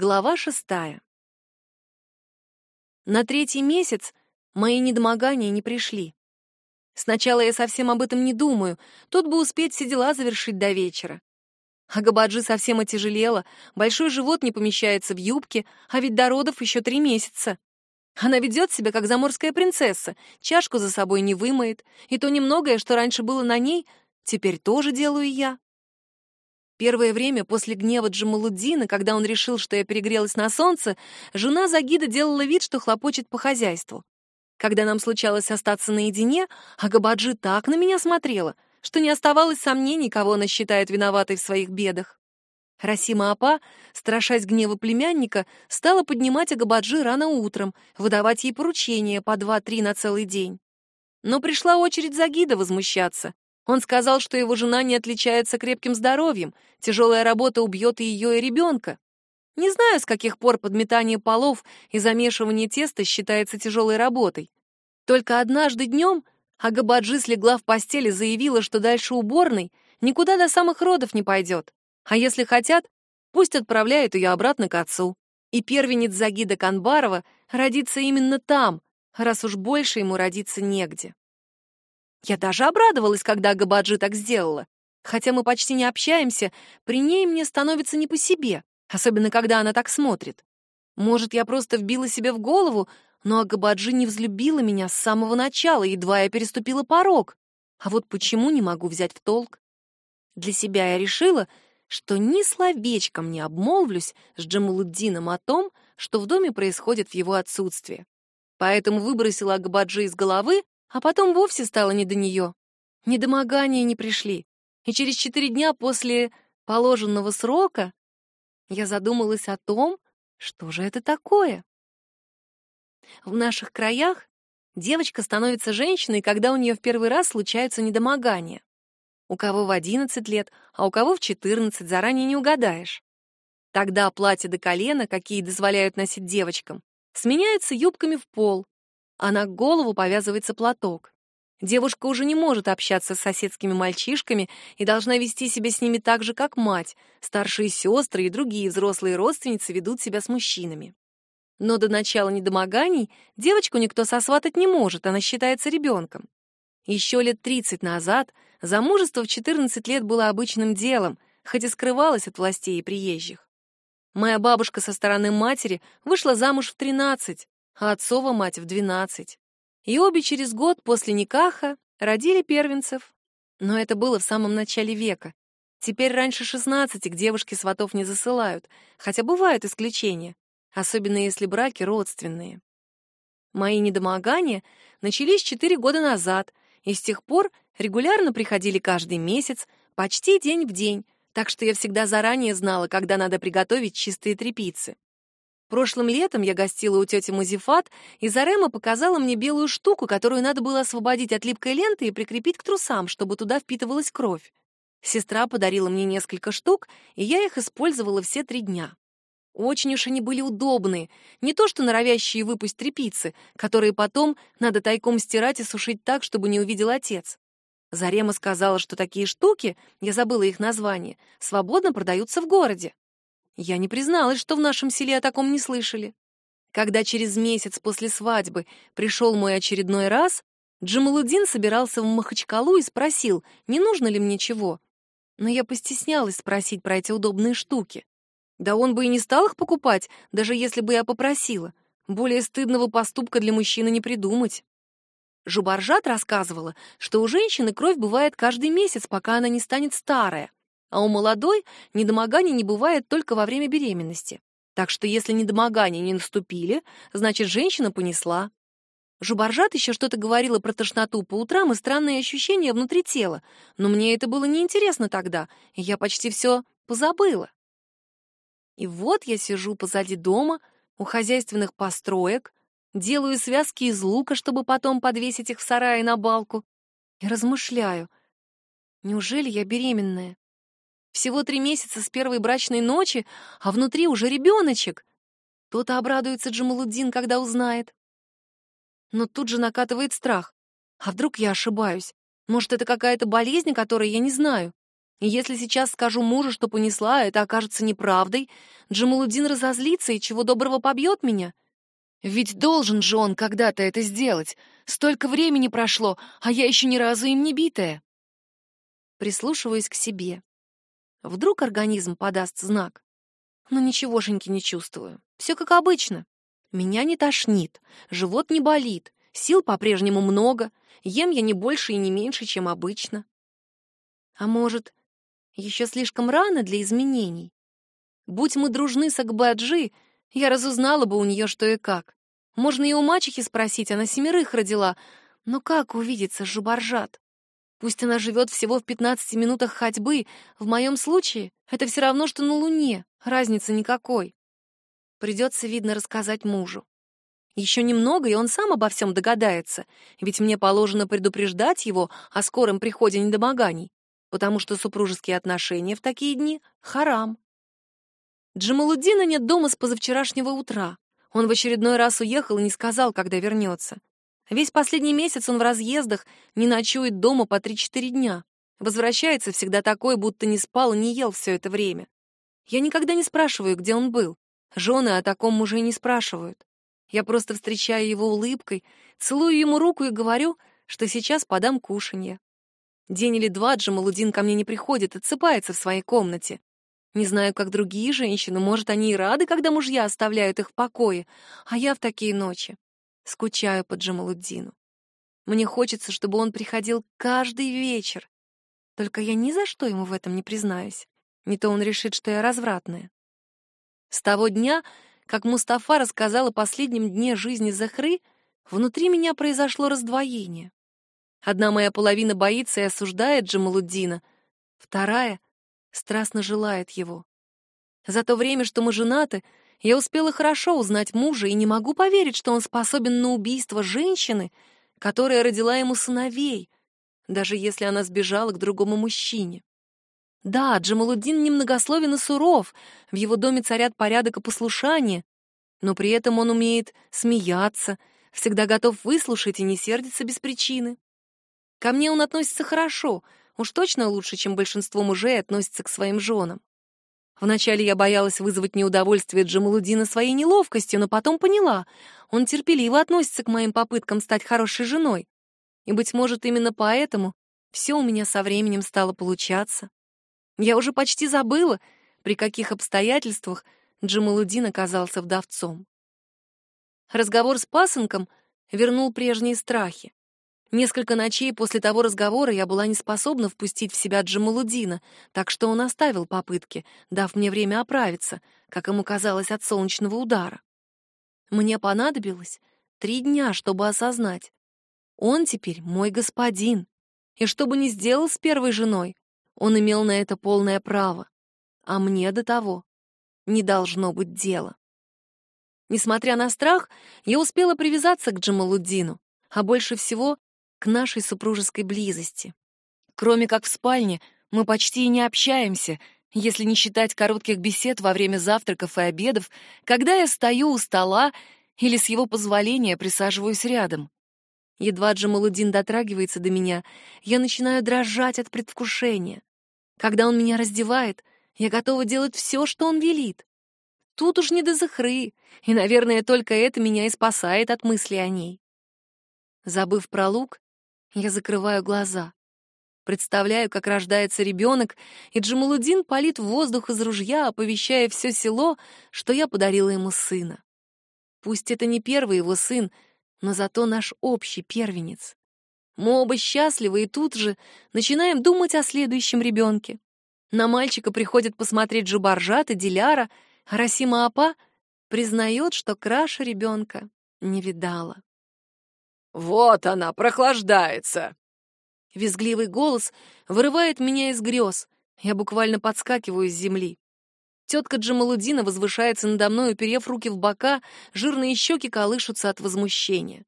Глава шестая. На третий месяц мои недомогания не пришли. Сначала я совсем об этом не думаю, тут бы успеть все дела завершить до вечера. А Габаджи совсем отяжелела, большой живот не помещается в юбке, а ведь до родов еще три месяца. Она ведет себя, как заморская принцесса, чашку за собой не вымоет, и то немногое, что раньше было на ней, теперь тоже делаю я. Первое время после гнева Джамалуддина, когда он решил, что я перегрелась на солнце, жена Загида делала вид, что хлопочет по хозяйству. Когда нам случалось остаться наедине, Агабаджи так на меня смотрела, что не оставалось сомнений, кого она считает виноватой в своих бедах. Расима Апа, страшась гнева племянника, стала поднимать Агабаджи рано утром, выдавать ей поручения по два-три на целый день. Но пришла очередь Загида возмущаться. Он сказал, что его жена не отличается крепким здоровьем, тяжелая работа убьет и ее, и ребенка. Не знаю, с каких пор подметание полов и замешивание теста считается тяжелой работой. Только однажды днем Агабаджи слегла в постели и заявила, что дальше уборной никуда до самых родов не пойдет. А если хотят, пусть отправляют ее обратно к отцу. И первенец Загида Канбарова родится именно там, раз уж больше ему родиться негде. Я даже обрадовалась, когда Габаджи так сделала. Хотя мы почти не общаемся, при ней мне становится не по себе, особенно когда она так смотрит. Может, я просто вбила себе в голову, но Агабаджи не взлюбила меня с самого начала, едва я переступила порог. А вот почему не могу взять в толк? Для себя я решила, что ни словечком не обмолвлюсь с Джамалуддином о том, что в доме происходит в его отсутствие. Поэтому выбросила Агабаджи из головы, а потом вовсе стало не до нее. Недомогания не пришли. И через четыре дня после положенного срока я задумалась о том, что же это такое. В наших краях девочка становится женщиной, когда у нее в первый раз случаются недомогания. У кого в 11 лет, а у кого в 14, заранее не угадаешь. Тогда платья до колена, какие дозволяют носить девочкам, сменяются юбками в пол, а на голову повязывается платок. Девушка уже не может общаться с соседскими мальчишками и должна вести себя с ними так же, как мать. Старшие сестры и другие взрослые родственницы ведут себя с мужчинами. Но до начала недомоганий девочку никто сосватать не может, она считается ребенком. Еще лет 30 назад замужество в 14 лет было обычным делом, хоть и скрывалось от властей и приезжих. Моя бабушка со стороны матери вышла замуж в 13, а отцова мать в 12. И обе через год после Никаха родили первенцев. Но это было в самом начале века. Теперь раньше 16 к девушке сватов не засылают, хотя бывают исключения, особенно если браки родственные. Мои недомогания начались 4 года назад, и с тех пор регулярно приходили каждый месяц, почти день в день, так что я всегда заранее знала, когда надо приготовить чистые трепицы. Прошлым летом я гостила у тети Музифат, и Зарема показала мне белую штуку, которую надо было освободить от липкой ленты и прикрепить к трусам, чтобы туда впитывалась кровь. Сестра подарила мне несколько штук, и я их использовала все три дня. Очень уж они были удобные, не то что норовящие выпасть тряпицы, которые потом надо тайком стирать и сушить так, чтобы не увидел отец. Зарема сказала, что такие штуки, я забыла их название, свободно продаются в городе. Я не призналась, что в нашем селе о таком не слышали. Когда через месяц после свадьбы пришел мой очередной раз, Джамалудин собирался в Махачкалу и спросил, не нужно ли мне чего. Но я постеснялась спросить про эти удобные штуки. Да он бы и не стал их покупать, даже если бы я попросила. Более стыдного поступка для мужчины не придумать. Жубаржат рассказывала, что у женщины кровь бывает каждый месяц, пока она не станет старая а у молодой недомогания не бывает только во время беременности. Так что если недомогания не наступили, значит, женщина понесла. Жубаржат еще что-то говорила про тошноту по утрам и странные ощущения внутри тела, но мне это было неинтересно тогда, и я почти все позабыла. И вот я сижу позади дома, у хозяйственных построек, делаю связки из лука, чтобы потом подвесить их в сарае на балку, и размышляю, неужели я беременная? Всего три месяца с первой брачной ночи, а внутри уже ребеночек. То-то обрадуется Джамалуддин, когда узнает. Но тут же накатывает страх. А вдруг я ошибаюсь? Может, это какая-то болезнь, которой я не знаю? И если сейчас скажу мужу, что понесла, а это окажется неправдой, Джамалудин разозлится и чего доброго побьет меня. Ведь должен же он когда-то это сделать. Столько времени прошло, а я еще ни разу им не битая. Прислушиваюсь к себе. Вдруг организм подаст знак. Но ничегошеньки не чувствую. Все как обычно. Меня не тошнит, живот не болит, сил по-прежнему много, ем я не больше и не меньше, чем обычно. А может, еще слишком рано для изменений? Будь мы дружны с Акбаджи, я разузнала бы у нее что и как. Можно и у мачехи спросить, она семерых родила. Но как увидеться с Жубаржат? Пусть она живет всего в 15 минутах ходьбы, в моем случае это все равно, что на Луне, разницы никакой. Придется, видно, рассказать мужу. Еще немного, и он сам обо всем догадается, ведь мне положено предупреждать его о скором приходе недомоганий, потому что супружеские отношения в такие дни — харам. Джамалуддина нет дома с позавчерашнего утра. Он в очередной раз уехал и не сказал, когда вернется. Весь последний месяц он в разъездах, не ночует дома по 3-4 дня. Возвращается всегда такой, будто не спал и не ел все это время. Я никогда не спрашиваю, где он был. Жены о таком муже не спрашивают. Я просто встречаю его улыбкой, целую ему руку и говорю, что сейчас подам кушанье. День или два Джамалудин ко мне не приходит, отсыпается в своей комнате. Не знаю, как другие женщины, может, они и рады, когда мужья оставляют их в покое, а я в такие ночи скучаю по Джамалуддину. Мне хочется, чтобы он приходил каждый вечер. Только я ни за что ему в этом не признаюсь. Не то он решит, что я развратная. С того дня, как Мустафа рассказал о последнем дне жизни Захры, внутри меня произошло раздвоение. Одна моя половина боится и осуждает Джамалуддина, вторая страстно желает его. За то время, что мы женаты, я успела хорошо узнать мужа и не могу поверить, что он способен на убийство женщины, которая родила ему сыновей, даже если она сбежала к другому мужчине. Да, Джамалуддин немногословен и суров, в его доме царят порядок и послушание, но при этом он умеет смеяться, всегда готов выслушать и не сердится без причины. Ко мне он относится хорошо — Уж точно лучше, чем большинство мужей относятся к своим женам. Вначале я боялась вызвать неудовольствие Джамалудина своей неловкостью, но потом поняла, он терпеливо относится к моим попыткам стать хорошей женой. И, быть может, именно поэтому все у меня со временем стало получаться. Я уже почти забыла, при каких обстоятельствах Джамалудин оказался вдовцом. Разговор с пасынком вернул прежние страхи. Несколько ночей после того разговора я была не способна впустить в себя Джамалудина, так что он оставил попытки, дав мне время оправиться, как ему казалось, от солнечного удара. Мне понадобилось три дня, чтобы осознать. Он теперь мой господин, и что бы ни сделал с первой женой, он имел на это полное право, а мне до того не должно быть дела. Несмотря на страх, я успела привязаться к Джамалуддину, а больше всего к нашей супружеской близости. Кроме как в спальне, мы почти и не общаемся, если не считать коротких бесед во время завтраков и обедов, когда я стою у стола или с его позволения присаживаюсь рядом. Едва Джамалудин дотрагивается до меня, я начинаю дрожать от предвкушения. Когда он меня раздевает, я готова делать все, что он велит. Тут уж не до захры, и, наверное, только это меня и спасает от мысли о ней. Забыв про лук, я закрываю глаза. Представляю, как рождается ребенок, и Джамалудин палит в воздух из ружья, оповещая все село, что я подарила ему сына. Пусть это не первый его сын, но зато наш общий первенец. Мы оба счастливы, и тут же начинаем думать о следующем ребенке. На мальчика приходят посмотреть Джубаржат и Диляра, а Расима Апа признает, что краше ребенка не видала. «Вот она, прохлаждается!» Визгливый голос вырывает меня из грез. Я буквально подскакиваю с земли. Тетка Джамалудина возвышается надо мной, уперев руки в бока, жирные щеки колышутся от возмущения.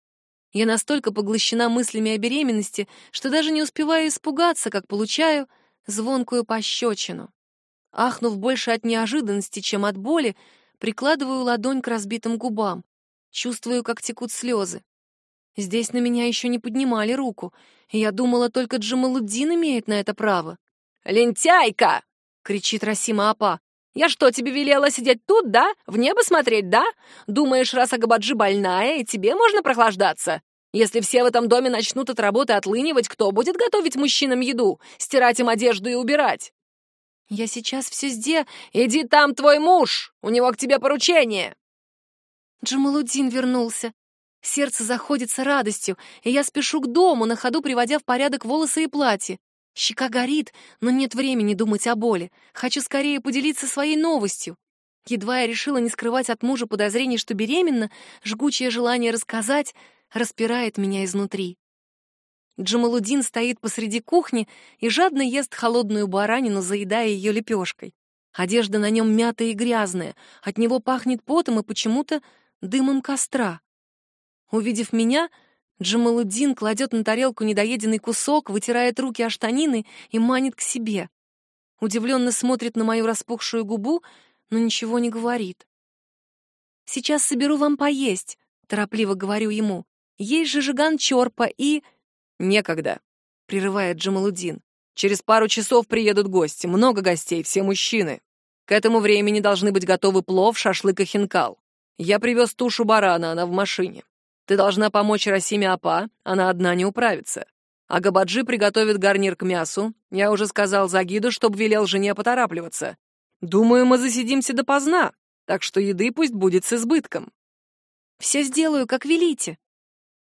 Я настолько поглощена мыслями о беременности, что даже не успеваю испугаться, как получаю звонкую пощечину. Ахнув больше от неожиданности, чем от боли, прикладываю ладонь к разбитым губам. Чувствую, как текут слезы. Здесь на меня еще не поднимали руку, я думала, только Джамалуддин имеет на это право. «Лентяйка!» — кричит Расима Апа. «Я что, тебе велела сидеть тут, да? В небо смотреть, да? Думаешь, раз Агабаджи больная, и тебе можно прохлаждаться? Если все в этом доме начнут от работы отлынивать, кто будет готовить мужчинам еду, стирать им одежду и убирать?» «Я сейчас все сделаю. Иди там твой муж! У него к тебе поручение!» Джамалуддин вернулся. Сердце заходится радостью, и я спешу к дому, на ходу приводя в порядок волосы и платье. Щека горит, но нет времени думать о боли. Хочу скорее поделиться своей новостью. Едва я решила не скрывать от мужа подозрений, что беременна, жгучее желание рассказать распирает меня изнутри. Джамалудин стоит посреди кухни и жадно ест холодную баранину, заедая ее лепешкой. Одежда на нем мятая и грязная, от него пахнет потом и почему-то дымом костра. Увидев меня, Джамалуддин кладет на тарелку недоеденный кусок, вытирает руки о штанины и манит к себе. Удивленно смотрит на мою распухшую губу, но ничего не говорит. «Сейчас соберу вам поесть», — торопливо говорю ему. «Есть же жиган Чорпа и...» «Некогда», — прерывает Джамалуддин. «Через пару часов приедут гости, много гостей, все мужчины. К этому времени должны быть готовы плов, шашлык и хинкал. Я привез тушу барана, она в машине. Ты должна помочь Расиме Апа, она одна не управится. А Габаджи приготовит гарнир к мясу. Я уже сказал Загиду, чтоб велел жене поторапливаться. Думаю, мы засидимся допоздна, так что еды пусть будет с избытком. Все сделаю, как велите.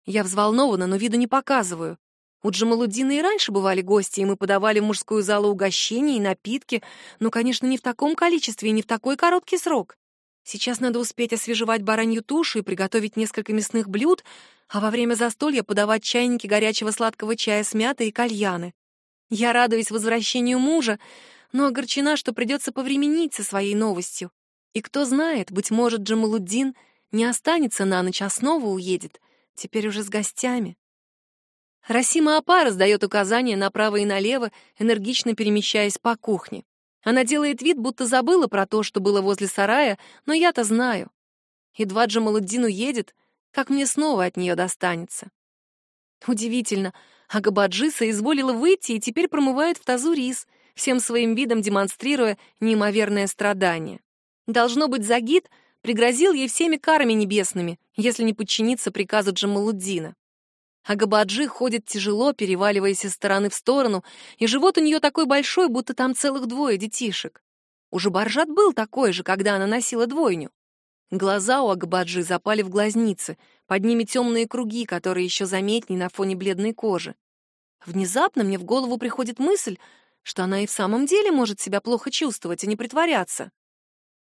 Я взволнована, но виду не показываю. У Джамалуддина и раньше бывали гости, и мы подавали в мужскую залу угощения и напитки, но, конечно, не в таком количестве и не в такой короткий срок. Сейчас надо успеть освежевать баранью тушу и приготовить несколько мясных блюд, а во время застолья подавать чайники горячего сладкого чая с мятой и кальяны. Я радуюсь возвращению мужа, но огорчена, что придется повременить со своей новостью. И кто знает, быть может, Джамалуддин не останется на ночь, а снова уедет, теперь уже с гостями. Расима Апа раздает указания направо и налево, энергично перемещаясь по кухне. Она делает вид, будто забыла про то, что было возле сарая, но я-то знаю. Едва Джамалуддин уедет, как мне снова от нее достанется. Удивительно, Агабаджи соизволила выйти и теперь промывает в тазу рис, всем своим видом демонстрируя неимоверное страдание. Должно быть, Загид пригрозил ей всеми карами небесными, если не подчиниться приказу Джамалуддина. А Габаджи ходит тяжело, переваливаясь из стороны в сторону, и живот у нее такой большой, будто там целых двое детишек. Уже Баржат был такой же, когда она носила двойню. Глаза у Агбаджи запали в глазницы, под ними темные круги, которые еще заметнее на фоне бледной кожи. Внезапно мне в голову приходит мысль, что она и в самом деле может себя плохо чувствовать, а не притворяться.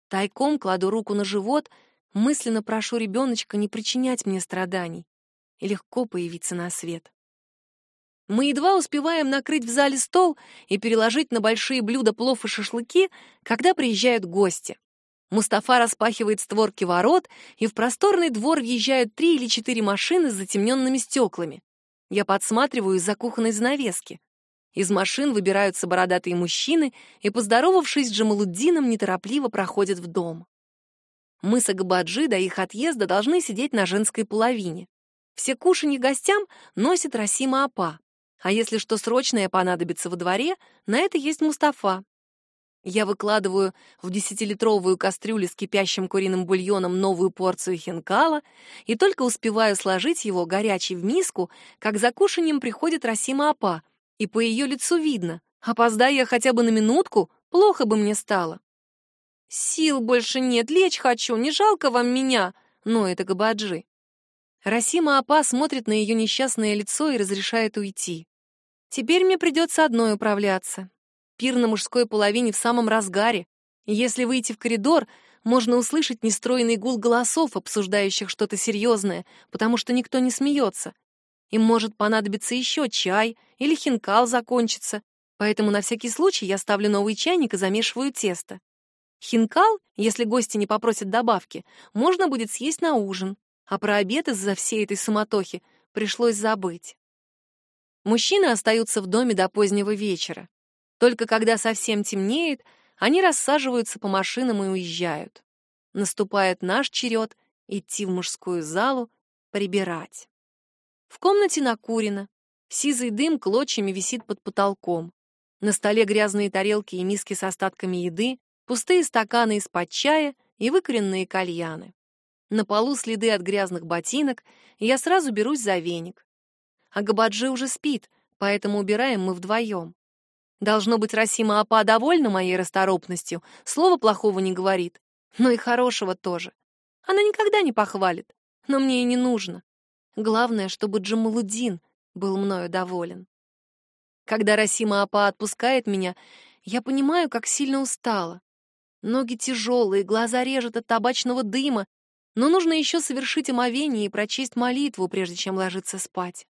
Тайком кладу руку на живот, мысленно прошу ребеночка не причинять мне страданий легко появиться на свет. Мы едва успеваем накрыть в зале стол и переложить на большие блюда плов и шашлыки, когда приезжают гости. Мустафа распахивает створки ворот, и в просторный двор въезжают три или четыре машины с затемненными стеклами. Я подсматриваю из-за кухонной занавески. Из машин выбираются бородатые мужчины и, поздоровавшись с Джамалуддином, неторопливо проходят в дом. Мы с Агабаджи до их отъезда должны сидеть на женской половине. Все кушанье гостям носит Расима Апа. А если что срочное понадобится во дворе, на это есть Мустафа. Я выкладываю в десятилитровую кастрюлю с кипящим куриным бульоном новую порцию хинкала и только успеваю сложить его горячий в миску, как за кушанием приходит Расима Апа, и по ее лицу видно, опоздая я хотя бы на минутку, плохо бы мне стало. «Сил больше нет, лечь хочу, не жалко вам меня?» Но это Габаджи. Расима Апа смотрит на ее несчастное лицо и разрешает уйти. Теперь мне придется одной управляться. Пир на мужской половине в самом разгаре. Если выйти в коридор, можно услышать нестройный гул голосов, обсуждающих что-то серьезное, потому что никто не смеется. Им может понадобиться еще чай или хинкал закончится, поэтому на всякий случай я ставлю новый чайник и замешиваю тесто. Хинкал, если гости не попросят добавки, можно будет съесть на ужин а про обед из-за всей этой суматохи пришлось забыть. Мужчины остаются в доме до позднего вечера. Только когда совсем темнеет, они рассаживаются по машинам и уезжают. Наступает наш черед идти в мужскую залу, прибирать. В комнате накурено. Сизый дым клочьями висит под потолком. На столе грязные тарелки и миски с остатками еды, пустые стаканы из-под чая и выкуренные кальяны. На полу следы от грязных ботинок, и я сразу берусь за веник. А Габаджи уже спит, поэтому убираем мы вдвоем. Должно быть, Расима Апа довольна моей расторопностью, слова плохого не говорит, но и хорошего тоже. Она никогда не похвалит, но мне и не нужно. Главное, чтобы Джамалудин был мною доволен. Когда Расима Апа отпускает меня, я понимаю, как сильно устала. Ноги тяжелые, глаза режут от табачного дыма, но нужно еще совершить омовение и прочесть молитву, прежде чем ложиться спать.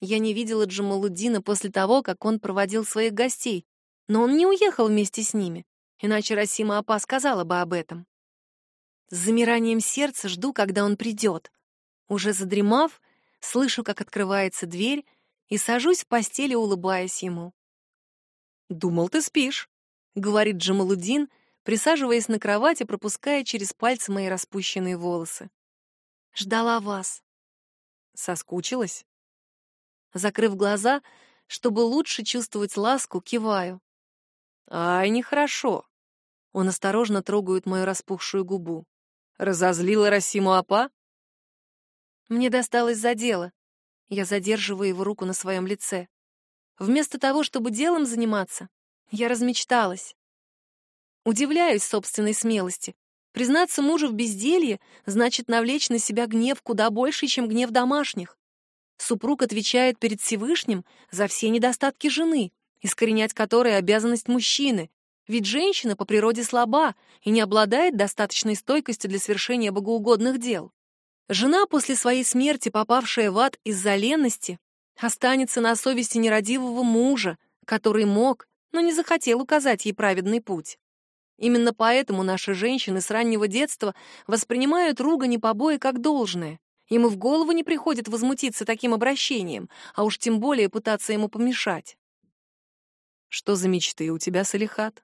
Я не видела Джамалуддина после того, как он проводил своих гостей, но он не уехал вместе с ними, иначе Расима Апа сказала бы об этом. С замиранием сердца жду, когда он придет. Уже задремав, слышу, как открывается дверь, и сажусь в постели, улыбаясь ему. «Думал, ты спишь», — говорит Джамалуддин, присаживаясь на кровати, пропуская через пальцы мои распущенные волосы. «Ждала вас». «Соскучилась?» Закрыв глаза, чтобы лучше чувствовать ласку, киваю. «Ай, нехорошо». Он осторожно трогает мою распухшую губу. «Разозлила Расиму Апа?» Мне досталось за дело. Я задерживаю его руку на своем лице. Вместо того, чтобы делом заниматься, я размечталась. Удивляюсь собственной смелости. Признаться мужу в безделье значит навлечь на себя гнев куда больше, чем гнев домашних. Супруг отвечает перед Всевышним за все недостатки жены, искоренять которые обязанность мужчины, ведь женщина по природе слаба и не обладает достаточной стойкостью для совершения богоугодных дел. Жена, после своей смерти, попавшая в ад из-за ленности, останется на совести нерадивого мужа, который мог, но не захотел указать ей праведный путь. Именно поэтому наши женщины с раннего детства воспринимают ругань и побои как должное. Им и в голову не приходит возмутиться таким обращением, а уж тем более пытаться ему помешать. Что за мечты у тебя, Салихат?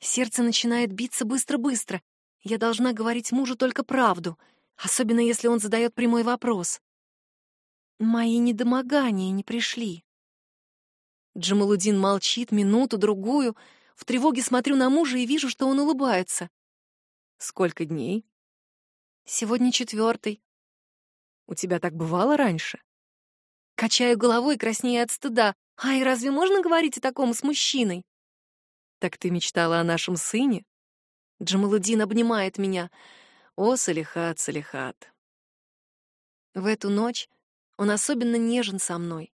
Сердце начинает биться быстро-быстро. Я должна говорить мужу только правду, особенно если он задает прямой вопрос. Мои недомогания не пришли. Джамалудин молчит минуту-другую. В тревоге смотрю на мужа и вижу, что он улыбается. Сколько дней? Сегодня четвертый. У тебя так бывало раньше? Качаю головой, краснея от стыда. Ай, разве можно говорить о таком с мужчиной? Так ты мечтала о нашем сыне? Джамалудин обнимает меня. О, Салихат, Салихат. В эту ночь он особенно нежен со мной,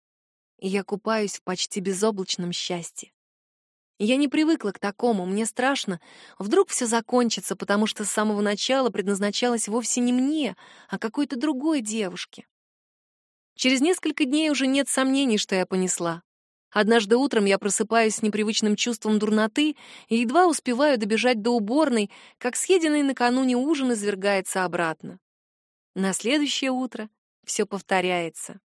и я купаюсь в почти безоблачном счастье. Я не привыкла к такому, мне страшно. Вдруг все закончится, потому что с самого начала предназначалось вовсе не мне, а какой-то другой девушке. Через несколько дней уже нет сомнений, что я понесла. Однажды утром я просыпаюсь с непривычным чувством дурноты и едва успеваю добежать до уборной, как съеденный накануне ужин извергается обратно. На следующее утро все повторяется.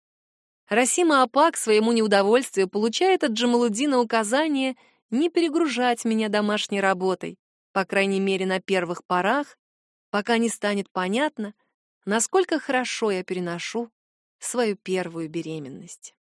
Расима Апак своему неудовольствию получает от Джамалудина указание — не перегружать меня домашней работой, по крайней мере, на первых порах, пока не станет понятно, насколько хорошо я переношу свою первую беременность.